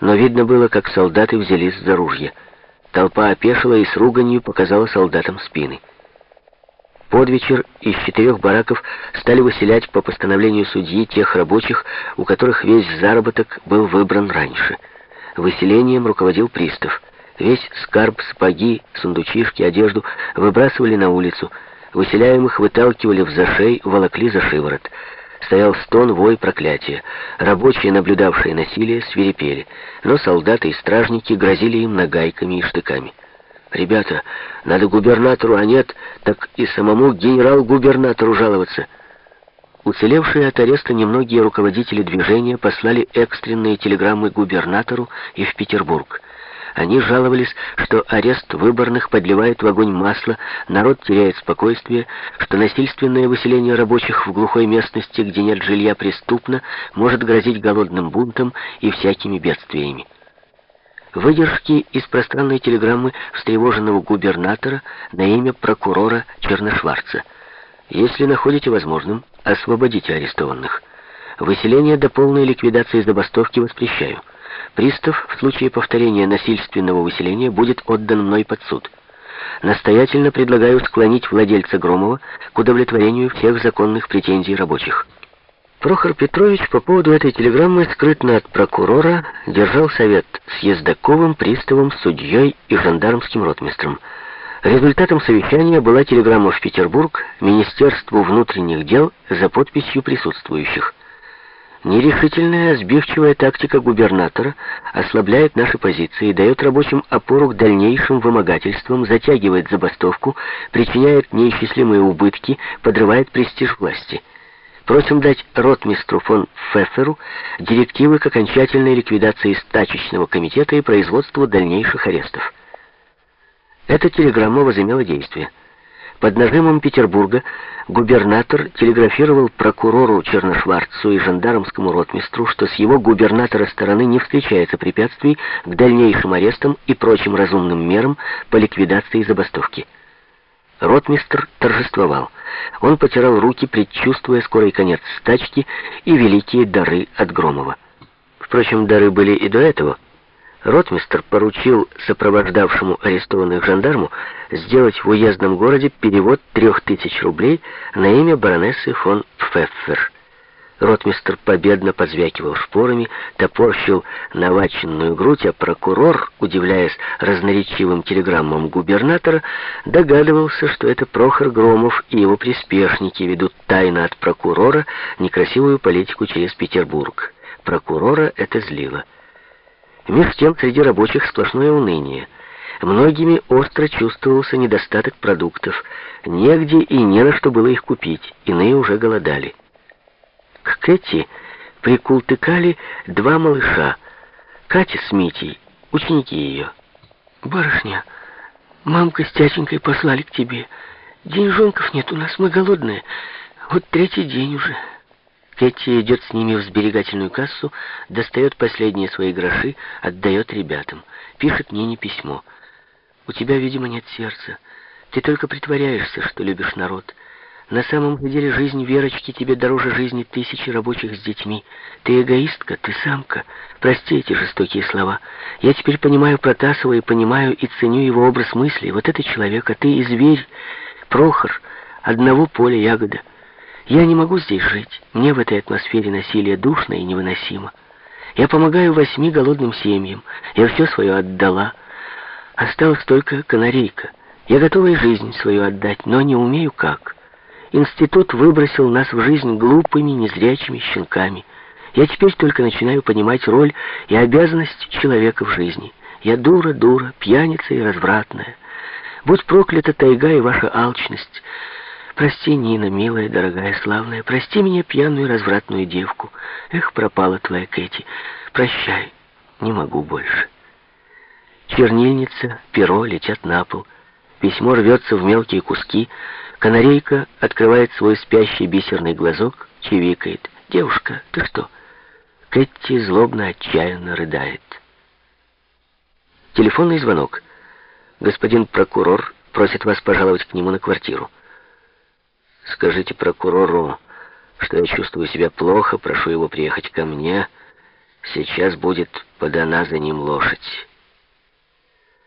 но видно было, как солдаты взялись за ружья. Толпа опешила и с руганью показала солдатам спины. Под вечер из четырех бараков стали выселять по постановлению судьи тех рабочих, у которых весь заработок был выбран раньше. Выселением руководил пристав. Весь скарб, сапоги, сундучишки, одежду выбрасывали на улицу. Выселяемых выталкивали в зашей, волокли за шиворот. Стоял стон, вой, проклятие. Рабочие, наблюдавшие насилие, свирепели. Но солдаты и стражники грозили им нагайками и штыками. «Ребята, надо губернатору, а нет, так и самому генерал-губернатору жаловаться». Уцелевшие от ареста немногие руководители движения послали экстренные телеграммы губернатору и в Петербург. Они жаловались, что арест выборных подливает в огонь масло, народ теряет спокойствие, что насильственное выселение рабочих в глухой местности, где нет жилья, преступно, может грозить голодным бунтом и всякими бедствиями. Выдержки из пространной телеграммы встревоженного губернатора на имя прокурора Черношварца. Если находите возможным, освободите арестованных. Выселение до полной ликвидации забастовки воспрещаю. Пристав в случае повторения насильственного выселения будет отдан мной под суд. Настоятельно предлагаю склонить владельца Громова к удовлетворению всех законных претензий рабочих. Прохор Петрович по поводу этой телеграммы скрытно от прокурора держал совет с Ездаковым, приставом, судьей и жандармским ротмистром. Результатом совещания была телеграмма в Петербург Министерству внутренних дел за подписью присутствующих. Нерешительная, сбивчивая тактика губернатора ослабляет наши позиции, дает рабочим опору к дальнейшим вымогательствам, затягивает забастовку, причиняет неисчислимые убытки, подрывает престиж власти. Просим дать ротмистру фон Пфефферу директивы к окончательной ликвидации стачечного комитета и производству дальнейших арестов. Эта телеграмма возымела действие. Под нажимом Петербурга губернатор телеграфировал прокурору Черношварцу и жандармскому ротмистру, что с его губернатора стороны не встречается препятствий к дальнейшим арестам и прочим разумным мерам по ликвидации забастовки. Ротмистр торжествовал. Он потирал руки, предчувствуя скорый конец стачки и великие дары от Громова. Впрочем, дары были и до этого. Ротмистр поручил сопровождавшему арестованных жандарму сделать в уездном городе перевод трех тысяч рублей на имя баронессы фон Пфеффер. Ротмистр победно позвякивал шпорами, топорщил наваченную грудь, а прокурор, удивляясь разноречивым телеграммам губернатора, догадывался, что это Прохор Громов и его приспешники ведут тайно от прокурора некрасивую политику через Петербург. Прокурора это злило. Меж тем среди рабочих сплошное уныние. Многими остро чувствовался недостаток продуктов. Негде и не на что было их купить, иные уже голодали. К Кэти прикултыкали два малыша. Катя с Митей, ученики ее. «Барышня, мамка с тятенькой послали к тебе. Деньжонков нет у нас, мы голодные. Вот третий день уже». Кэти идет с ними в сберегательную кассу, достает последние свои гроши, отдает ребятам. Пишет Нине письмо. «У тебя, видимо, нет сердца. Ты только притворяешься, что любишь народ». На самом деле жизнь Верочки тебе дороже жизни тысячи рабочих с детьми. Ты эгоистка, ты самка. Прости эти жестокие слова. Я теперь понимаю Протасова и понимаю и ценю его образ мысли. Вот это человек, а ты и зверь, Прохор, одного поля ягода. Я не могу здесь жить. Мне в этой атмосфере насилия душно и невыносимо. Я помогаю восьми голодным семьям. Я все свое отдала. Осталась только канарейка. Я готова и жизнь свою отдать, но не умею как. Институт выбросил нас в жизнь глупыми, незрячими щенками. Я теперь только начинаю понимать роль и обязанность человека в жизни. Я дура, дура, пьяница и развратная. Будь проклята тайга и ваша алчность. Прости, Нина, милая, дорогая, славная. Прости меня, пьяную развратную девку. Эх, пропала твоя Кэти. Прощай, не могу больше. Чернильница, перо летят на пол. Письмо рвется в мелкие куски. Канарейка открывает свой спящий бисерный глазок, чевикает. «Девушка, ты что?» Кэти злобно, отчаянно рыдает. Телефонный звонок. Господин прокурор просит вас пожаловать к нему на квартиру. Скажите прокурору, что я чувствую себя плохо, прошу его приехать ко мне. Сейчас будет подана за ним лошадь.